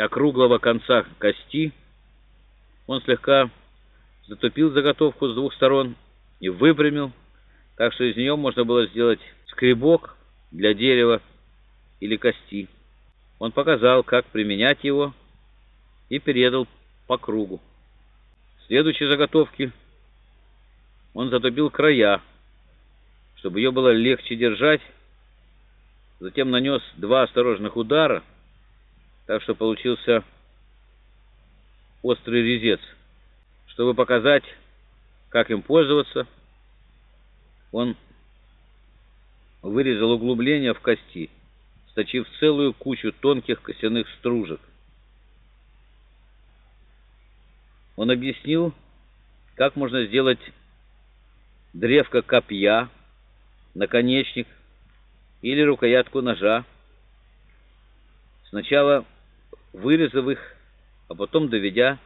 округлого конца кости, он слегка затупил заготовку с двух сторон и выпрямил, так что из нее можно было сделать скребок для дерева или кости. Он показал, как применять его, и передал по кругу. Следующей заготовке он затупил края, чтобы ее было легче держать, затем нанес два осторожных удара, так что получился острый резец. Чтобы показать, как им пользоваться, он вырезал углубление в кости, сточив целую кучу тонких костяных стружек. Он объяснил, как можно сделать древко копья, наконечник или рукоятку ножа, сначала вырезав их, а потом доведя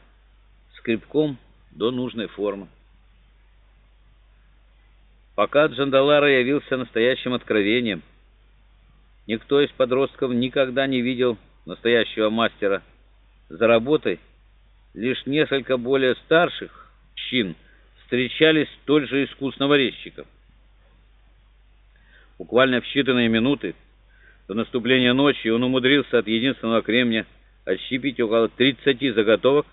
скребком до нужной формы. Пока Джандалара явился настоящим откровением, никто из подростков никогда не видел настоящего мастера. За работой лишь несколько более старших чин встречались столь же искусного резчика. Буквально в считанные минуты до наступления ночи он умудрился от единственного кремня отщепить около 30 заготовок,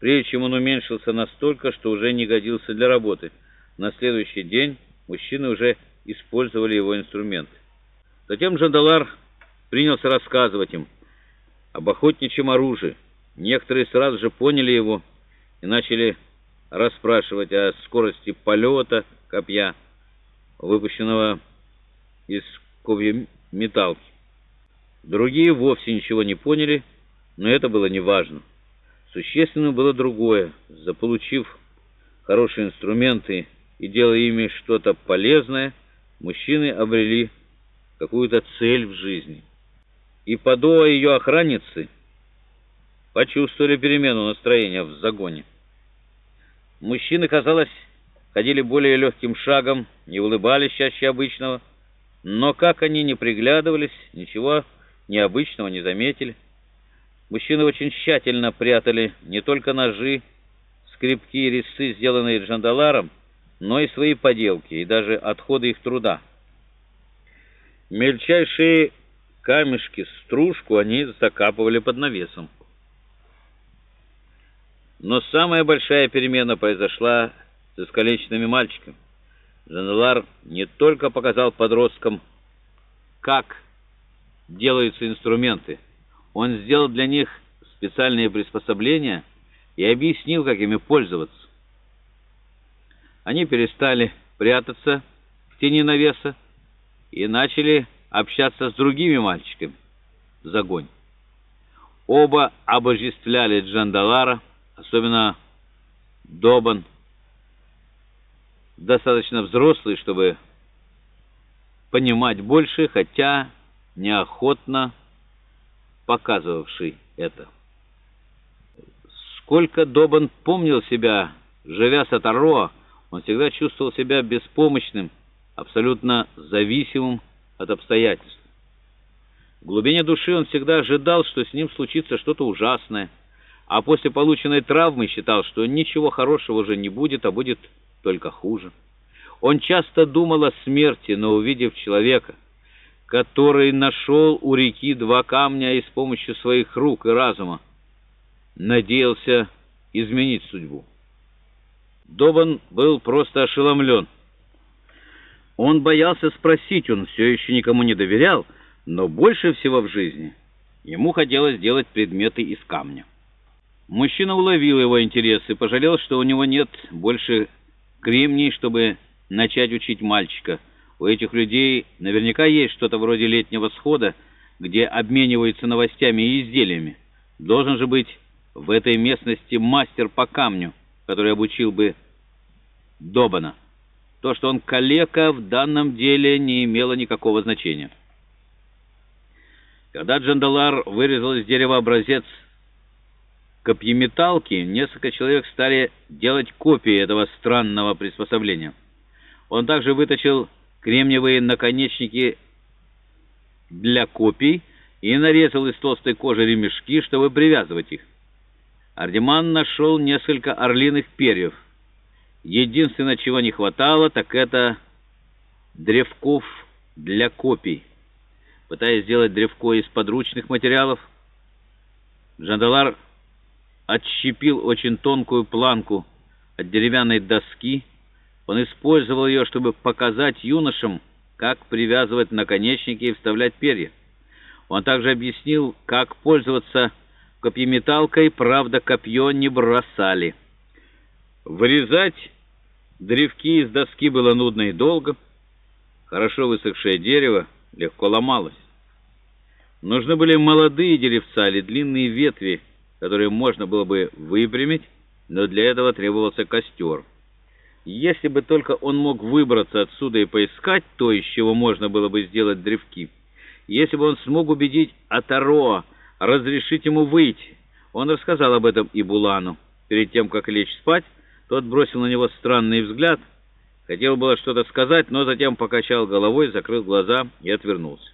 прежде чем он уменьшился настолько, что уже не годился для работы. На следующий день мужчины уже использовали его инструменты. Затем Джандалар принялся рассказывать им об охотничьем оружии. Некоторые сразу же поняли его и начали расспрашивать о скорости полета копья, выпущенного из ковья металки. Другие вовсе ничего не поняли, но это было неважно. Существенно было другое. Заполучив хорошие инструменты и делая ими что-то полезное, мужчины обрели какую-то цель в жизни. И Падоа ее охранницы почувствовали перемену настроения в загоне. Мужчины, казалось, ходили более легким шагом, не улыбались чаще обычного, но как они не приглядывались, ничего необычного не заметили. Мужчины очень тщательно прятали не только ножи, скребки и резцы, сделанные Джандаларом, но и свои поделки, и даже отходы их труда. Мельчайшие камешки, стружку они закапывали под навесом. Но самая большая перемена произошла с искалеченными мальчиками. Жанелар не только показал подросткам, как делаются инструменты, он сделал для них специальные приспособления и объяснил, как ими пользоваться. Они перестали прятаться в тени навеса и начали общаться с другими мальчиками в загонь. Оба обожествляли Джандалара, особенно Добан, достаточно взрослый, чтобы понимать больше, хотя неохотно показывавший это. Сколько Добан помнил себя, живя с Атароа, он всегда чувствовал себя беспомощным, абсолютно зависимым от обстоятельств. В глубине души он всегда ожидал, что с ним случится что-то ужасное, а после полученной травмы считал, что ничего хорошего уже не будет, а будет только хуже. Он часто думал о смерти, но увидев человека, который нашел у реки два камня и с помощью своих рук и разума надеялся изменить судьбу. Добан был просто ошеломлен. Он боялся спросить, он все еще никому не доверял, но больше всего в жизни ему хотелось делать предметы из камня. Мужчина уловил его интерес и пожалел, что у него нет больше кремний, чтобы начать учить мальчика. У этих людей наверняка есть что-то вроде летнего схода, где обмениваются новостями и изделиями. Должен же быть в этой местности мастер по камню, который обучил бы Добана. То, что он калека, в данном деле не имело никакого значения. Когда Джандалар вырезал из дерева образец копьеметалки, несколько человек стали делать копии этого странного приспособления. Он также вытащил кремниевые наконечники для копий и нарезал из толстой кожи ремешки, чтобы привязывать их. Ардеман нашел несколько орлиных перьев. Единственное, чего не хватало, так это древков для копий. Пытаясь сделать древко из подручных материалов, Джандалар отщепил очень тонкую планку от деревянной доски. Он использовал ее, чтобы показать юношам, как привязывать наконечники и вставлять перья. Он также объяснил, как пользоваться копьеметалкой, правда, копье не бросали. Вырезать древки из доски было нудно и долго. Хорошо высохшее дерево легко ломалось. Нужны были молодые деревца или длинные ветви, которые можно было бы выпрямить, но для этого требовался костер. Если бы только он мог выбраться отсюда и поискать то, из чего можно было бы сделать древки, если бы он смог убедить Атароа разрешить ему выйти, он рассказал об этом и Булану. Перед тем, как лечь спать, тот бросил на него странный взгляд, хотел было что-то сказать, но затем покачал головой, закрыл глаза и отвернулся.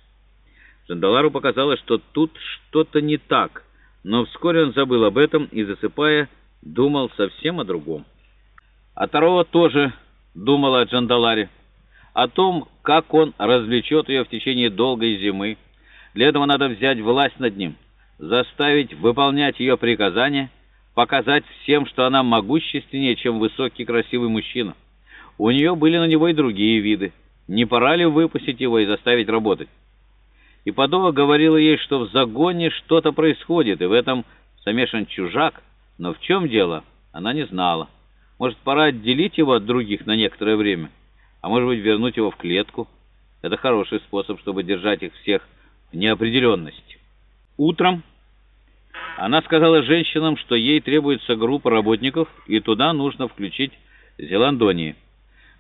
Жандалару показалось, что тут что-то не так, но вскоре он забыл об этом и, засыпая, думал совсем о другом. А Тарова тоже думала о Джандаларе, о том, как он развлечет ее в течение долгой зимы. Для этого надо взять власть над ним, заставить выполнять ее приказания, показать всем, что она могущественнее, чем высокий красивый мужчина. У нее были на него и другие виды. Не пора ли выпустить его и заставить работать? И Подова говорила ей, что в загоне что-то происходит, и в этом замешан чужак, но в чем дело, она не знала. Может, пора отделить его от других на некоторое время, а может быть, вернуть его в клетку. Это хороший способ, чтобы держать их всех в неопределенности. Утром она сказала женщинам, что ей требуется группа работников, и туда нужно включить Зеландонии.